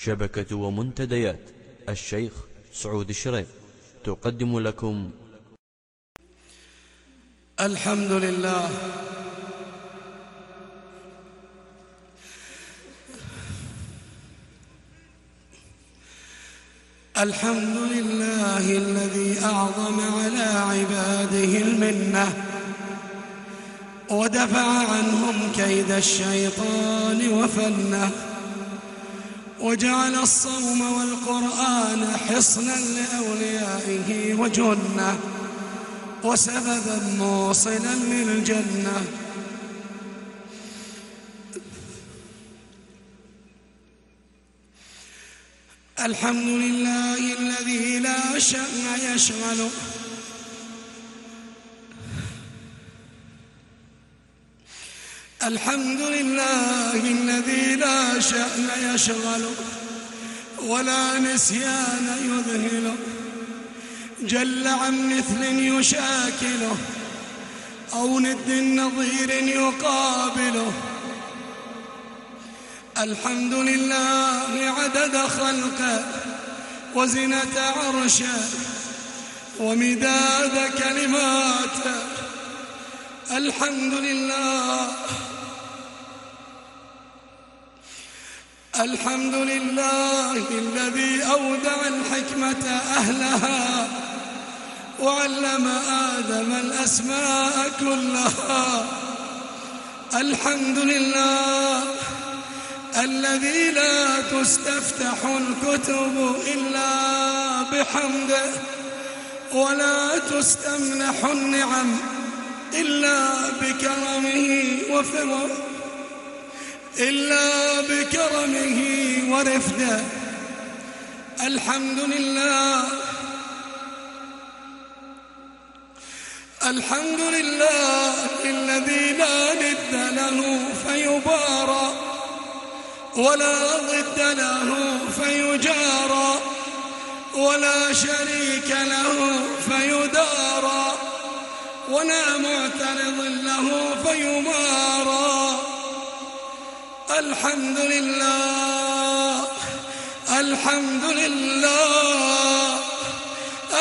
شبكة ومنتديات. الشيخ سعود الشريف تقدم لكم. الحمد لله. الحمد لله الذي أعظم على عباده المنة ودفع عنهم كيد الشيطان وفنه. وجعل الصوم والقرآن حصنا لأوليائه وجنة وسببا موصلا للجنة. الحمد لله الذي لا شأن يشغله الحمد لله الذي لا شأن يشغله ولا نسيان يذهله جل عن مثل يشاكله أو ند نظير يقابله الحمد لله عدد خلقه وزنة عرشه ومداد كلماته الحمد لله الحمد لله الذي أودع الحكمة أهلها وعلم آدم الأسماء كلها. الحمد لله الذي لا تستفتح الكتب إلا بحمده ولا تستمنح النعم إلا بكرمه وفضله. إلا بكرمه ورفده. الحمد لله. الحمد لله الذي لا ند له فيبارى ولا ضد له فيجارى ولا شريك له فيدارى ولا معترض له فيمارى. الحمد لله. الحمد لله.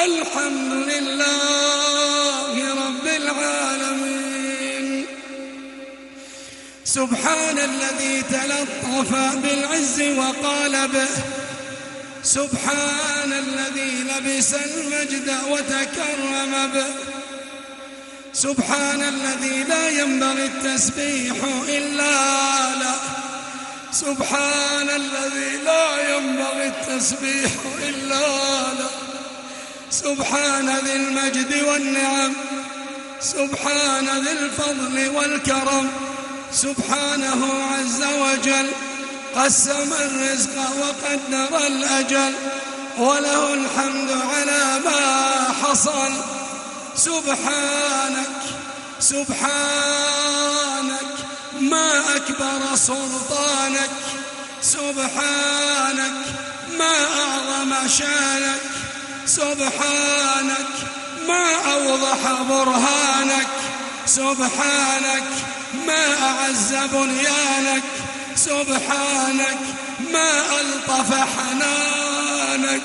الحمد لله رب العالمين. سبحان الذي تلطف بالعز وقال به. سبحان الذي لبس المجد وتكرم به. سبحان الذي لا ينبغي التسبيح إلا له. سبحان الذي لا ينبغي التسبيح إلا له. سبحان ذي المجد والنعم. سبحان ذي الفضل والكرم. سبحانه عز وجل قسم الرزق وقدر الأجل. وله الحمد على ما حصل. سبحانك سبحانك ما أكبر سلطانك. سبحانك ما أعظم شأنك. سبحانك ما أوضح برهانك. سبحانك ما أعز بنيانك. سبحانك ما ألطف حنانك.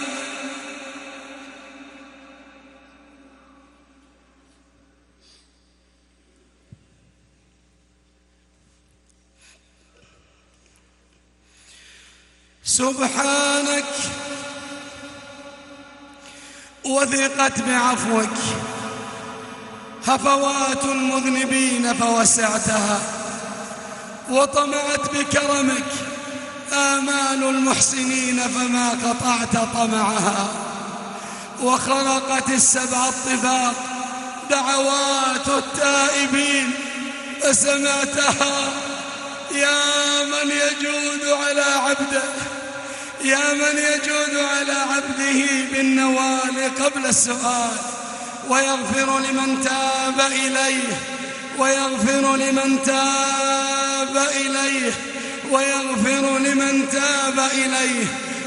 سبحانك وثقت بعفوك. هفوات المذنبين فوسعتها وطمعت بكرمك. آمال المحسنين فما قطعت طمعها. وخرقت السبع الطباق دعوات التائبين فسمعتها يا من يجود على عبده يا من يجود على عبده بالنوال قبل السؤال ويغفر لمن تاب إليه ويغفر لمن تاب إليه ويغفر لمن تاب إليه.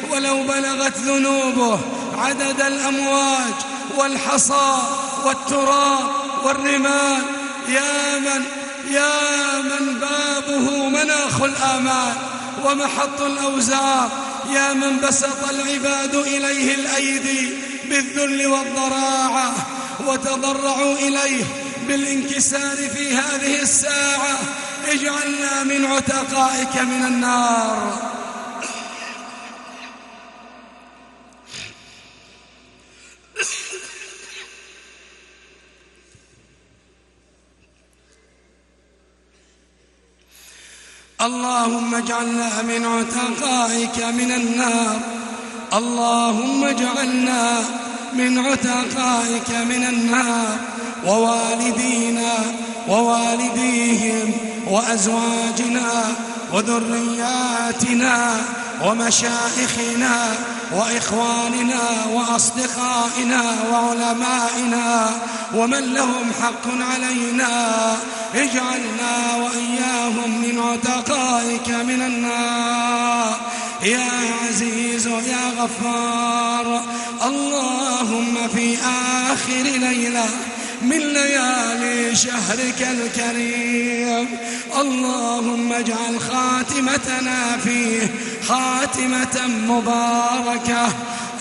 ولو بلغت ذنوبه عدد الأمواج والحصى والتراب والرمال يا من يا من بابه مناخ الآمال. ومحط الأوزار. يا من بسط العباد إليه الأيدي بالذل والضراعة وتضرعوا إليه بالانكسار في هذه الساعة. اجعلنا من عتقائك من النار. اللهم اجعلنا من عتقائك من النار. اللهم اجعلنا من عتقائك من النار. ووالدينا ووالديهم وأزواجنا وذرياتنا ومشائخنا وإخواننا وأصدقائنا وعلمائنا ومن لهم حق علينا اجعلنا وإياهم من عتقائك من النار. يا عزيز يا غفار اللهم في آخر ليلة من ليالي شهرك الكريم. اللهم اجعل خاتمتنا فيه خاتمة مباركة.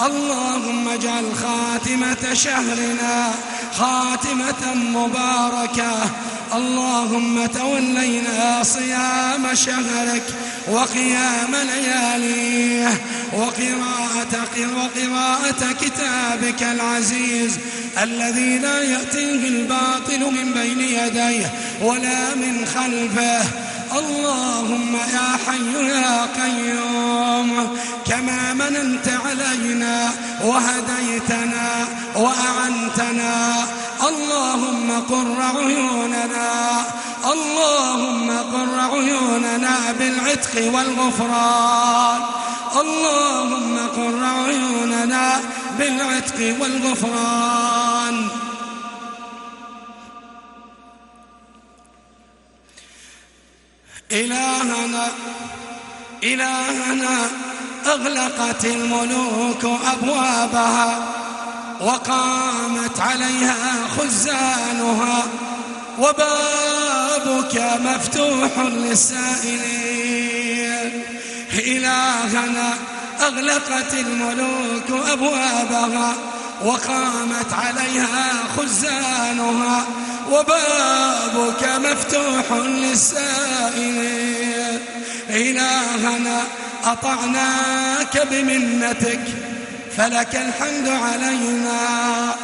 اللهم اجعل خاتمة شهرنا خاتمة مباركة. اللهم تولينا صيام شهرك وقيام لياليه وقراءة وقراءة كتابك العزيز. الذي لا يأتيه الباطل من بين يديه ولا من خلفه. اللهم يا حي يا قيوم كما مننت علينا وهديتنا وأعنتنا. اللهم قر عيوننا اللهم قر عيوننا بالعتق والغفران. اللهم قر عيوننا بالعتق والغفران. إلهنا إلهنا أغلقت الملوك أبوابها وقامت عليها خزانها وبابك مفتوح للسائلين. إلهنا أغلقت الملوك أبوابها وقامت عليها خزانها وبابك مفتوح للسائلين. إلهنا أطعناك بمنتك فلك الحمد علينا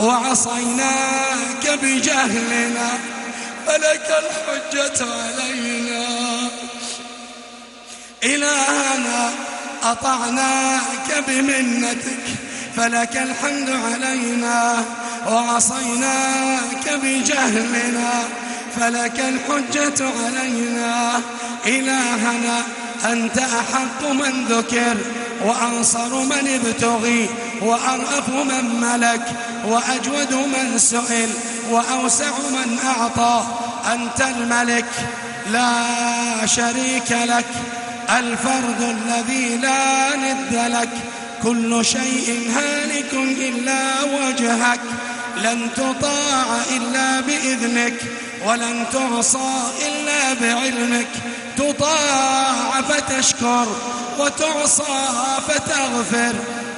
وعصيناك بجهلنا فلك الحجة علينا. إلهنا أطعناك بمنتك فلك الحمد علينا وعصيناك بجهلنا فلك الحجة علينا. إلهنا أنت أحق من ذكر وأنصر من ابتغي وأرأف من ملك وأجود من سئل وأوسع من أعطى. أنت الملك لا شريك لك. الفرد الذي لا ند لك. كل شيء هالك إلا وجهك. لن تطاع إلا بإذنك ولن تعصى إلا بعلمك. تطاع فتشكر وتعصى فتغفر.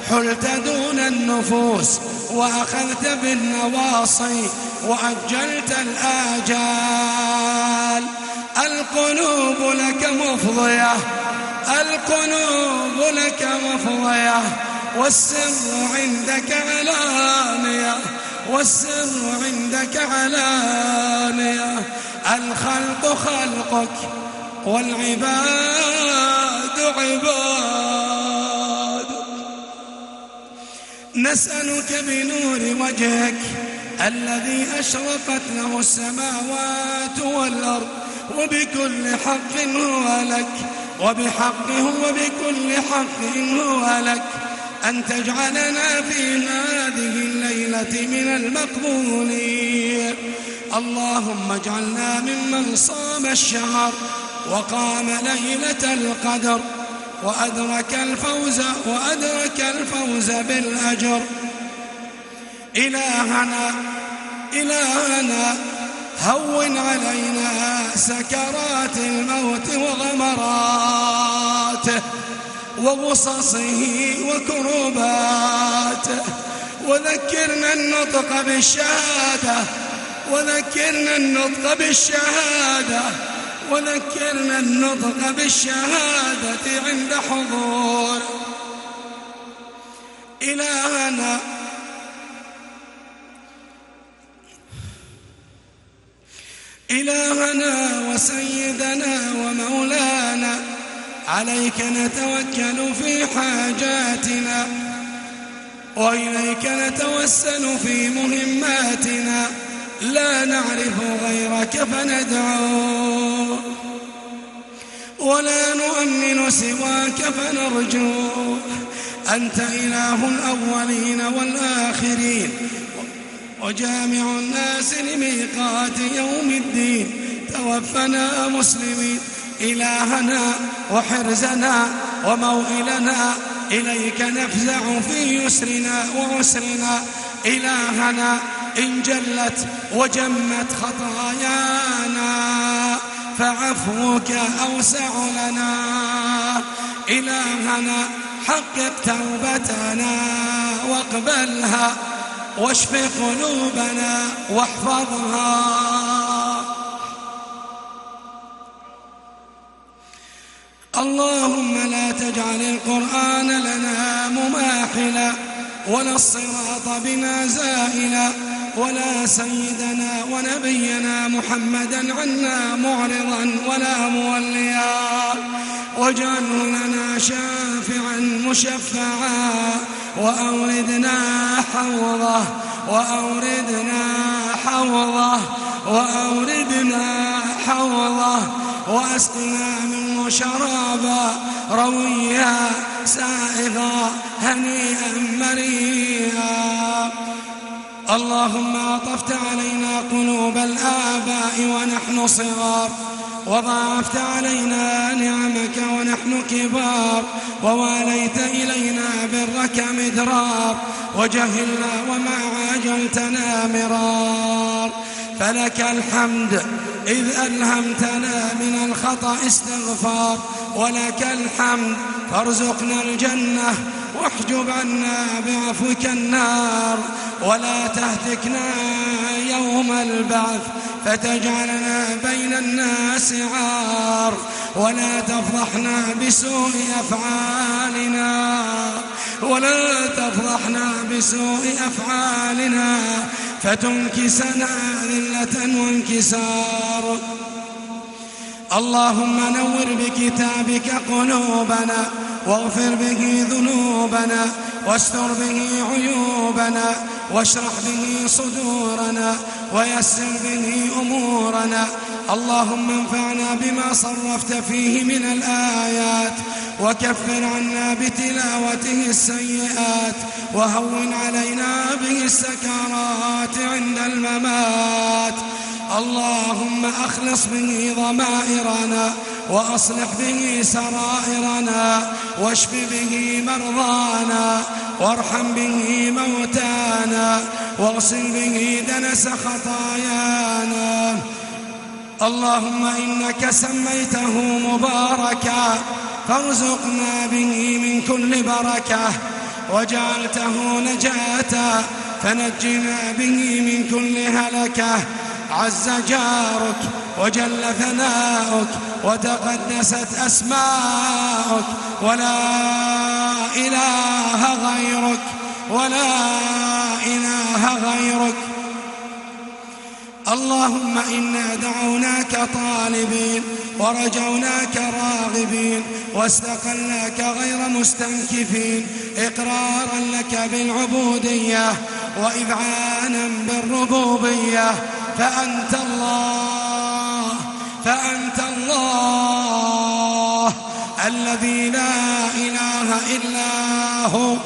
حلت دون النفوس وأخذت بالنواصي وأجلت الآجال. القلوب لك مفضية القلوب لك مفضية والسر عندك علانية والسر عندك علانية. الخلق خلقك والعباد عباد. نسألك بنور وجهك الذي أشرقت له السماوات والأرض. وبكل حق هو لك. وبحقه وبكل حق هو لك. أن تجعلنا في هذه الليلة من المقبولين. اللهم اجعلنا ممن صام الشهر وقام ليلة القدر. وأدرك الفوز وأدرك الفوز بالأجر. إلهنا إلهنا هون علينا سكرات الموت وغمراته وغصصه وكروباته وذكرنا النطق بالشهادة وذكرنا النطق بالشهادة وذكرنا النطق بالشهادة عند حضور إلهنا. إلهنا وسيدنا ومولانا عليك نتوكل في حاجاتنا وإليك نتوسل في مهماتنا. لا نعرف غيرك فندعو ولا نؤمن سواك فنرجو. أنت إله الأولين والآخرين وجامع الناس لميقات يوم الدين. توفنا مسلمين إلهنا وحرزنا وموئلنا. إليك نفزع في يسرنا وعسرنا. إلهنا إن جلت وجمت خطايانا فعفوك أوسع لنا. إلهنا حقق توبتنا واقبلها. واشف قلوبنا واحفظها. اللهم لا تجعل القرآن لنا مماحلا ولا الصراط بنا زائلا. ولا سيدنا ونبينا محمدا عنا معرضا ولا موليا. واجعله لنا شافعا مشفعا. وأوردنا حوضه وأوردنا حوضه وأوردنا حوضه. وأسقنا منه شرابا رويا سائغا هنيئا مريئا. اللهم أطفت علينا قلوب الآباء ونحن صغار وضاعفت علينا نعمك ونحن كبار وواليت إلينا برك مدرار وجهلنا وما عاجلتنا مرار. فلك الحمد إذ ألهمتنا من الخطأ استغفار ولك الحمد فارزقنا الجنة واحجب عنا بعفوك النار ولا تهتكنا يوم البعث فتجعلنا بين الناس عار ولا تفضحنا بسوء أفعالنا ولا تفضحنا بسوء أفعالنا فتنكسنا ذلة وانكسار اللهم نور بكتابك قلوبنا واغفر به ذنوبنا واستر به عيوبنا واشرح به صدورنا ويسر به أمورنا. اللهم انفعنا بما صرفت فيه من الآيات وكفر عنا بتلاوته السيئات وهون علينا به السكرات عند الممات. اللهم أخلص به ضمائرنا وأصلح به سرائرنا واشف به مرضانا وارحم به موتانا واغسل به دنس خطايانا. اللهم إنك سميته مباركا فارزقنا به من كل بركة وجعلته نجاة فنجنا به من كل هلكة عز جارك وجل ثناؤك وتقدست أسماؤك ولا إله غيرك ولا إله غيرك. اللهم إنا دعوناك طالبين ورجوناك راغبين واستقلناك غير مستنكفين. إقرارا لك بالعبودية وإذعانا بالربوبية فأنت الله فأنت الله الذي لا إله إلا هو.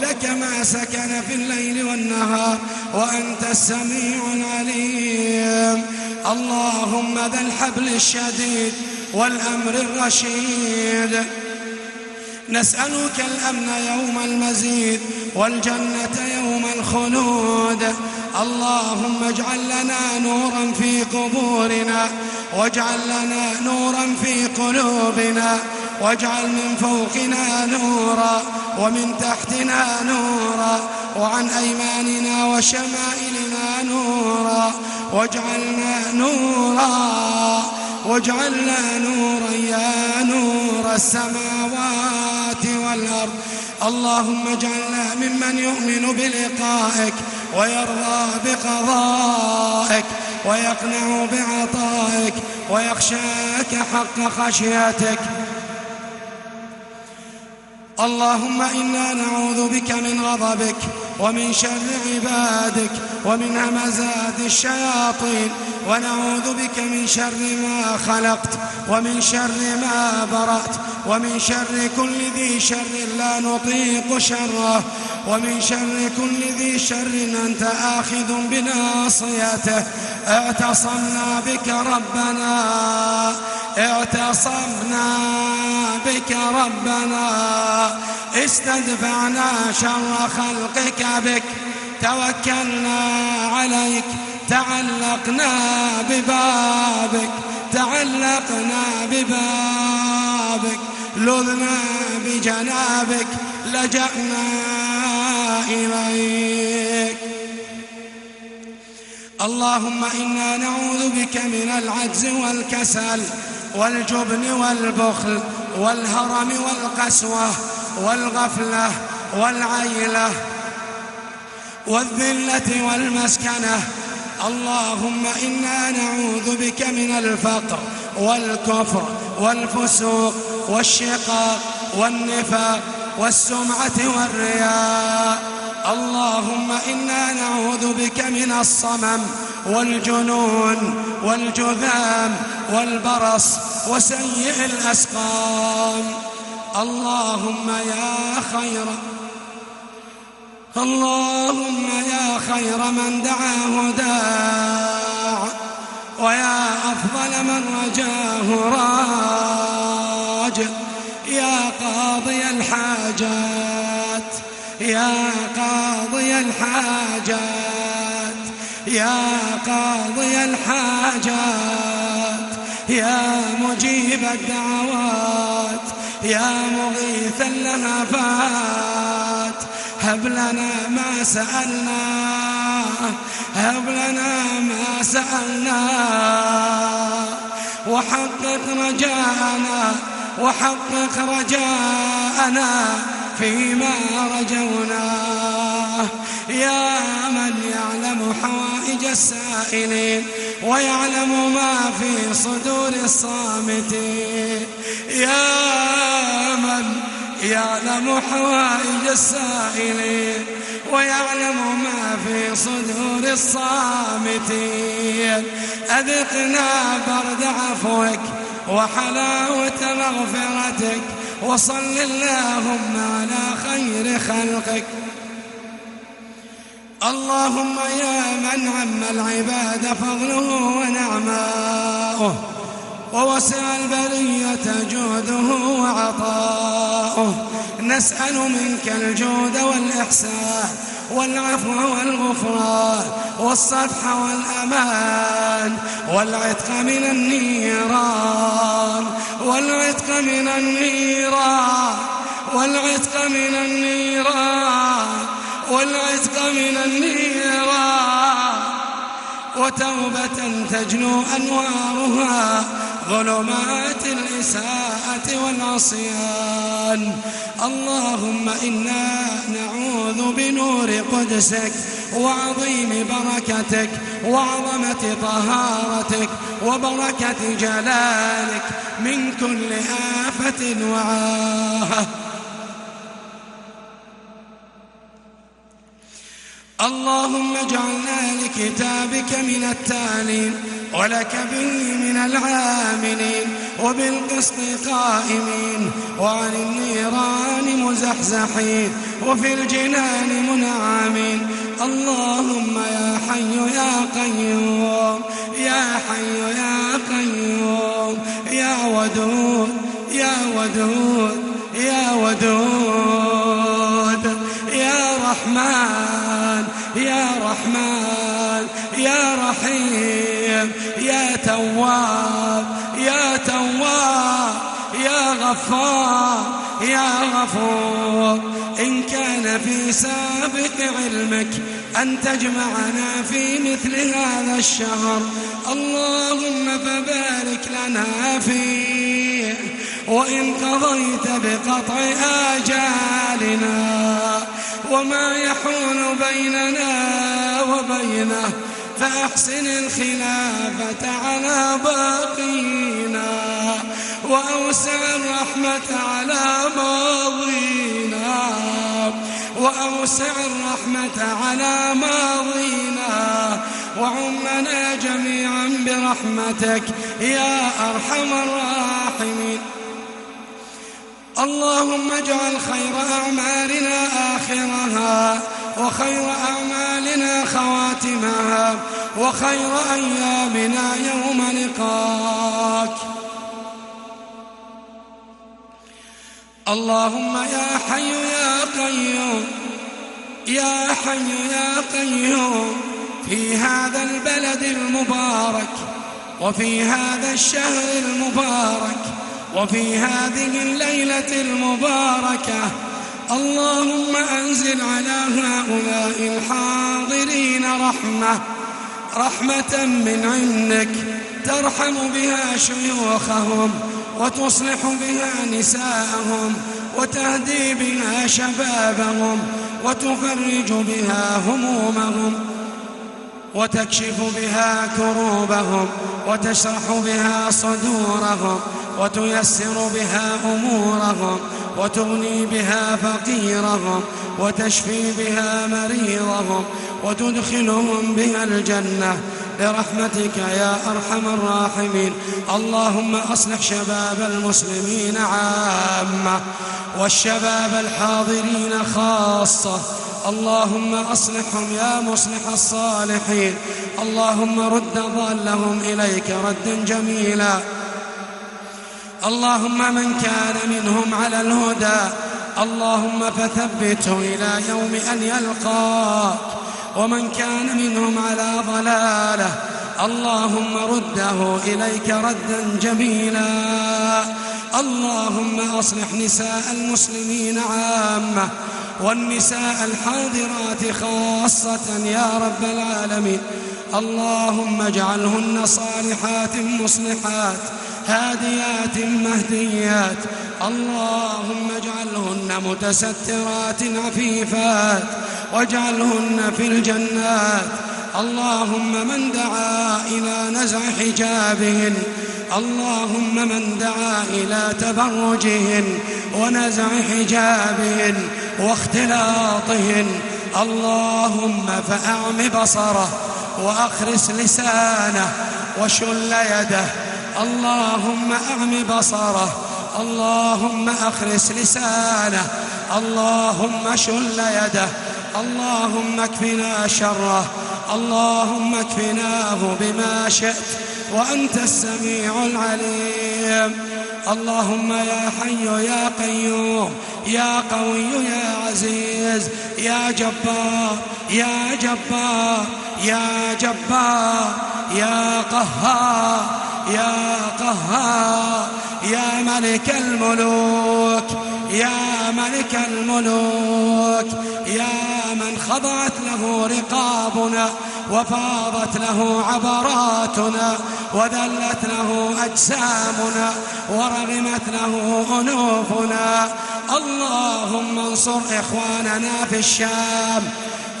لك ما سكن في الليل والنهار وأنت السميع العليم. اللهم ذا الحبل الشديد والأمر الرشيد. نسألك الأمن يوم المزيد والجنة يوم الخلود. اللهم اجعل لنا نورا في قبورنا واجعل لنا نورا في قلوبنا واجعل من فوقنا نورا ومن تحتنا نورا وعن أيماننا وشمائلنا نورا. واجعلنا نورا واجعلنا نورا يا نور السماوات. والأرض. اللهم اجعلنا ممن يؤمن بلقائك ويرضى بقضائك ويقنع بعطائك ويخشاك حق خشيتك. اللهم إنا نعوذ بك من غضبك ومن شر عبادك ومن همزات الشياطين ونعوذ بك من شر ما خلقت ومن شر ما برأت ومن شر كل ذي شر لا نطيق شره ومن شر كل ذي شر أنت آخذ بناصيته اعتصمنا بك ربنا اعتصمنا بك ربنا استدفعنا شر خلقك بك. توكلنا عليك. تعلقنا ببابك. تعلقنا ببابك. لذنا بجنابك. لجأنا إليك. اللهم إنا نعوذ بك من العجز والكسل والجبن والبخل والهرم والقسوة والغفلة والعيلة والذلة والمسكنة. اللهم إنا نعوذ بك من الفقر والكفر والفسوق والشقاق والنفاق والسمعة والرياء. اللهم إنا نعوذ بك من الصمم والجنون والجذام والبرص وسيء الأسقام. اللهم يا خير. اللهم يا خير من دعاه داع ويا أفضل من رجاه راج. يا قاضي الحاجات يا قاضي الحاجات يا قاضي الحاجات يا مجيب الدعوات. يا مغيث اللهفات هب لنا ما سألنا هب لنا ما سألنا. وحقق رجاءنا وحقق رجاءنا فيما رجوناه يا من يعلم حوائج السائلين ويعلم ما في صدور الصامتين يا من يعلم حوائج السائلين ويعلم ما في صدور الصامتين أذقنا برد عفوك وحلاوة مغفرتك وصل اللهم على خير خلقك. اللهم يا من عم العباد فضله ونعماؤه ووسع البرية جوده وعطاؤه نسأل منك الجود والإحسان والعفو والغفران والصفح والأمان والعتق من النيران والعتق من النيران والعتق من النيران والعتق من النيران وتوبة تجنو أنوارها ظلمات الإساءة والعصيان. اللهم إنا نعوذ بنور قدسك وعظيم بركتك وعظمة طهارتك وبركة جلالك من كل آفة وعاهة. اللهم اجعلنا لكتابك من التالين ولك به من العاملين وبالقسط قائمين وعن النيران مزحزحين وفي الجنان منعمين اللهم يا حي يا قيوم يا حي يا قيوم يا ودود يا ودود يا ودود تواب يا تواب يا غفار يا غفور. إن كان في سابق علمك أن تجمعنا في مثل هذا الشهر. اللهم فبارك لنا فيه. وإن قضيت بقطع آجالنا وما يحول بيننا وبينه فأحسن الخلافة على باقينا وأوسع الرحمة على ماضينا وأوسع الرحمة على ماضينا وعمنا جميعا برحمتك يا أرحم الراحمين. اللهم اجعل خير أعمالنا آخرها وخير أعمالنا خواتمها وخير أيامنا يوم لقاك اللهم يا حي يا قيوم يا حي يا قيوم في هذا البلد المبارك وفي هذا الشهر المبارك وفي هذه الليلة المباركة. اللهم أنزل على هؤلاء الحاضرين رحمة رحمة من عندك ترحم بها شيوخهم وتصلح بها نساءهم وتهدي بها شبابهم وتفرج بها همومهم وتكشف بها كروبهم وتشرح بها صدورهم وتيسر بها أمورهم وتغني بها فقيرهم وتشفي بها مريضهم وتدخلهم بها الجنة برحمتك يا أرحم الراحمين. اللهم أصلح شباب المسلمين عامة والشباب الحاضرين خاصة. اللهم أصلحهم يا مصلح الصالحين. اللهم رد ضالهم إليك ردا جميلا. اللهم من كان منهم على الهدى اللهم فثبته إلى يوم أن يلقاك. ومن كان منهم على ضلاله اللهم رده إليك ردا جميلا. اللهم أصلح نساء المسلمين عامة والنساء الحاضرات خاصة يا رب العالمين. اللهم اجعلهن صالحات مصلحات هاديات مهديات. اللهم اجعلهن متسترات عفيفات واجعلهن في الجنات. اللهم من دعا إلى نزع حجابهن. اللهم من دعا إلى تبرجهن ونزع حجابهن واختلاطهن. اللهم فأعم بصره وأخرس لسانه وشل يده اللهم أعم بصره اللهم أخرس لسانه اللهم شل يده اللهم اكفنا شره اللهم اكفناه بما شئت وأنت السميع العليم. اللهم يا حي يا قيوم يا قوي يا عزيز يا جبار يا جبار يا جبار يا قهار يا قهار يا ملك الملوك يا ملك الملوك يا من خضعت له رقابنا وفاضت له عبراتنا وذلت له أجسامنا ورغمت له أنوفنا. اللهم انصر إخواننا في الشام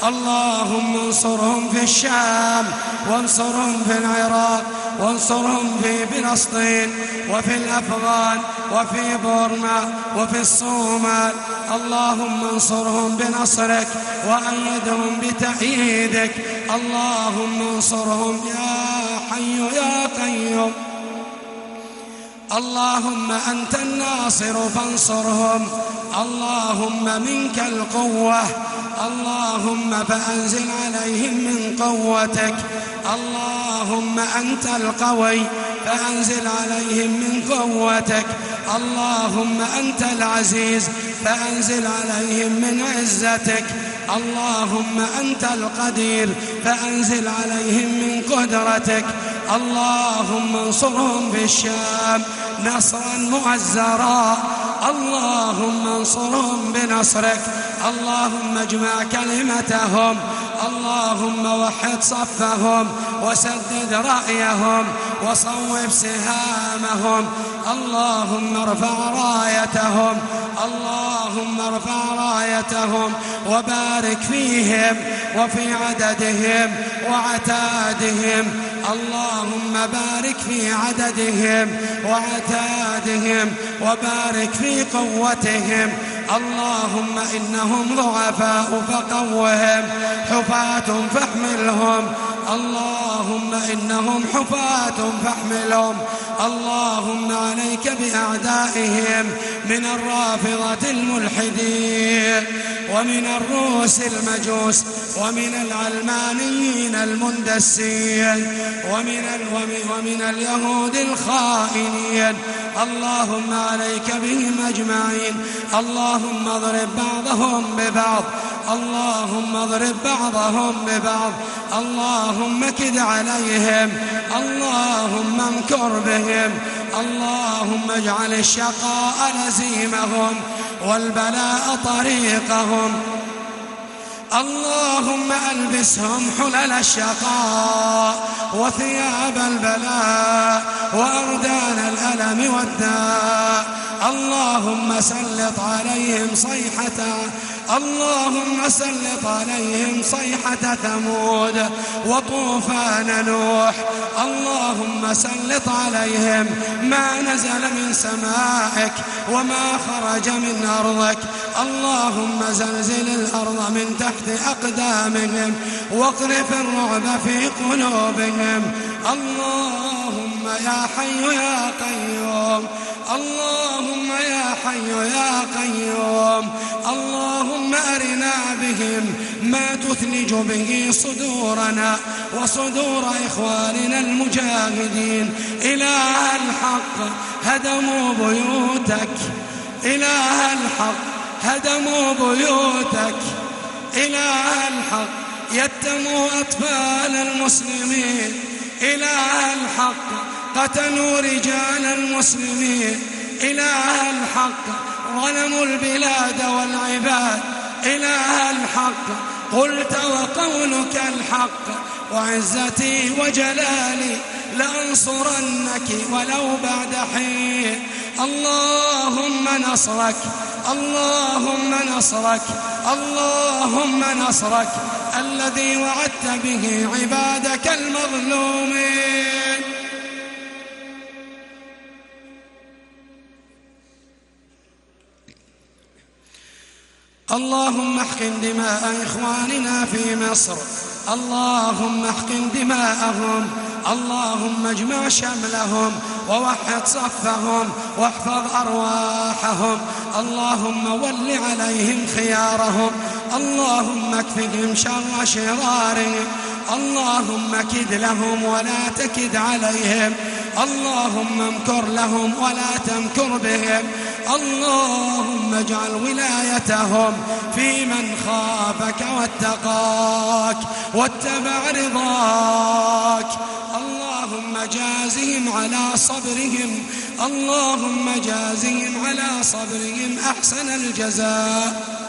اللهم انصرهم في الشام وانصرهم في العراق وانصرهم في فلسطين وفي الأفغان وفي بورما وفي الصومال. اللهم انصرهم بنصرك وأيدهم بتأييدك. اللهم انصرهم يا حي يا قيوم. اللهم أنت الناصر فانصرهم. اللهم منك القوة. اللهم فأنزل عليهم من قوتك. اللهم أنت القوي. فأنزل عليهم من قوتك. اللهم أنت العزيز. فأنزل عليهم من عزتك. اللهم أنت القدير. فأنزل عليهم من قدرتك. اللهم انصرهم في الشام نصرا مؤزرا اللهم انصرهم بنصرك اللهم اجمع كلمتهم اللهم وحد صفهم وسدد رأيهم وصوب سهامهم. اللهم ارفع رايتهم اللهم ارفع رايتهم وبارك فيهم. وفي عددهم وعتادهم. اللهم بارك في عددهم وعتادهم وبارك في قوتهم. اللهم إنهم ضعفاء فقوهم حفاة فاحملهم. اللهم إنهم حفاة فاحملهم. اللهم عليك بأعدائهم من الرافضة الملحدين ومن الروس المجوس ومن العلمانيين المندسين ومن, ومن اليهود الخائنين. اللهم عليك بهم أجمعين. اللهم اضرب بعضهم ببعض. اللهم اضرب بعضهم ببعض. اللهم كد عليهم. اللهم امكر بهم. اللهم اجعل الشقاء لزيمهم والبلاء طريقهم. اللهم ألبسهم حلل الشقاء وثياب البلاء وأردان الألم والداء اللهم سلط عليهم صيحة اللهم سلط عليهم صيحة ثمود وطوفان نوح. اللهم سلط عليهم ما نزل من سمائك وما خرج من أرضك. اللهم زلزل الأرض من تحت أقدامهم واقذف الرعب في قلوبهم. اللهم يا حي يا قيوم. اللهم يا حي يا قيوم. اللهم أرنا بهم ما تثلج به صدورنا وصدور إخواننا المجاهدين. إله الحق هدموا بيوتك. إله الحق هدموا بيوتك. إله الحق يتموا أطفال المسلمين. إله الحق قتلوا رجال المسلمين. إله الحق ظلموا البلاد والعباد. إله الحق قلت وقولك الحق. وعزتي وجلالي لأنصرنك ولو بعد حين. اللهم نصرك اللهم نصرك اللهم نصرك. الذي وعدت به عبادك المظلومين. اللهم احقن دماء إخواننا في مصر. اللهم احقن دماءهم. اللهم اجمع شملهم ووحد صفهم واحفظ أرواحهم. اللهم ول عليهم خيارهم. اللهم اكفهم شر شرارهم. اللهم كد لهم ولا تكد عليهم. اللهم امكر لهم ولا تمكر بهم. اللهم اجعل ولايتهم في من خافك واتقاك واتبع رضاك. اللهم جازهم على صبرهم اللهم جازهم على صبرهم أحسن الجزاء.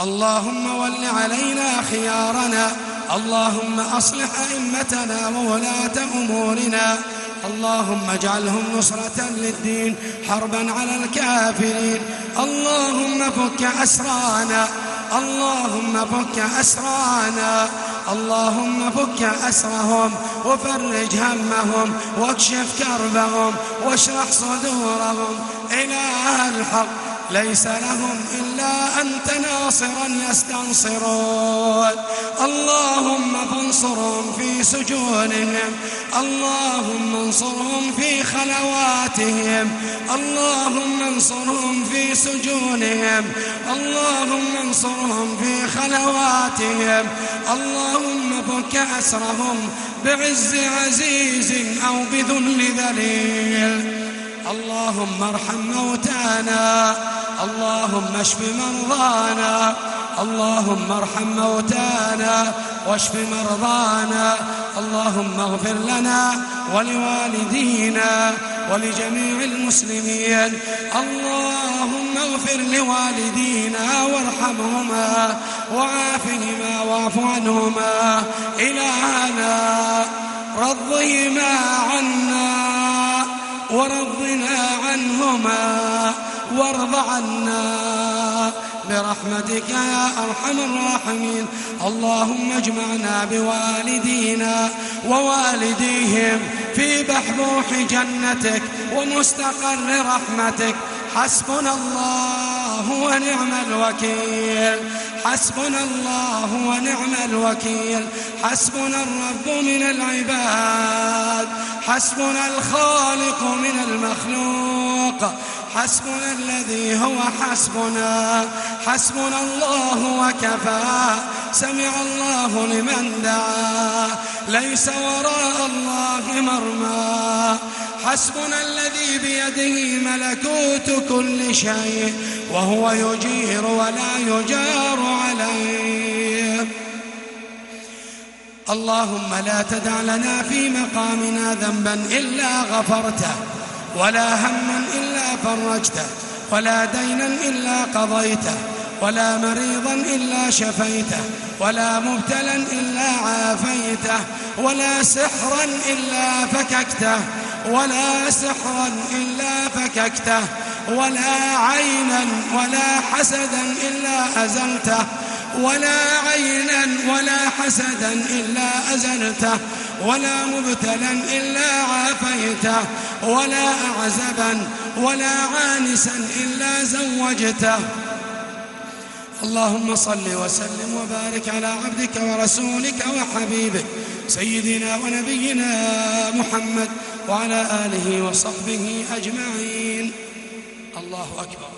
اللهم ول علينا خيارنا اللهم أصلح أئمتنا وولاة أمورنا. اللهم اجعلهم نصرة للدين حربا على الكافرين. اللهم فك أسرانا اللهم فك أسرانا اللهم فك أسرهم وفرج همهم واكشف كربهم واشرح صدورهم إله الحق. ليس لهم إلا أنت ناصرا يستنصرون. اللهم فانصرهم في سجونهم اللهم انصرهم في خلواتهم اللهم انصرهم في سجونهم اللهم انصرهم في خلواتهم. اللهم فك أسرهم بعز عزيز أو بذل ذليل. اللهم ارحم موتانا اللهم اشف مرضانا اللهم ارحم موتانا واشف مرضانا اللهم اغفر لنا ولوالدينا ولجميع المسلمين اللهم اغفر لوالدينا وارحمهما وعافهما واعف عنهما إلهنا رضهما عنا. ورضنا عنهما وارض عنا. برحمتك يا أرحم الراحمين. اللهم اجمعنا بوالدينا ووالديهم في بحبوح جنتك ومستقر رحمتك. حسبنا الله ونعم الوكيل. حسبنا الله ونعم الوكيل. حسبنا الرب من العباد. حسبنا الخالق من المخلوق. حسبنا الذي هو حسبنا. حسبنا الله وكفى. سمع الله لمن دعا. ليس وراء الله مرمى. حسبنا الذي بيده ملكوت كل شيء وهو يجير ولا يجار عليه. اللهم لا تدع لنا في مقامنا ذنبا إلا غفرته. ولا هما إلا فرجته ولا دينا إلا قضيته ولا مريضا إلا شفيته ولا مبتلا إلا عافيته ولا سحرا إلا فككته ولا سحرا إلا فككته ولا عينا ولا حسدا إلا أزلته ولا عينا ولا حسدا إلا أزلته ولا مبتلا إلا عافيته ولا أعزبا ولا عانسا إلا زوجته. اللهم صل وسلم وبارك على عبدك ورسولك وحبيبك سيدنا ونبينا محمد وعلى آله وصحبه أجمعين. الله أكبر.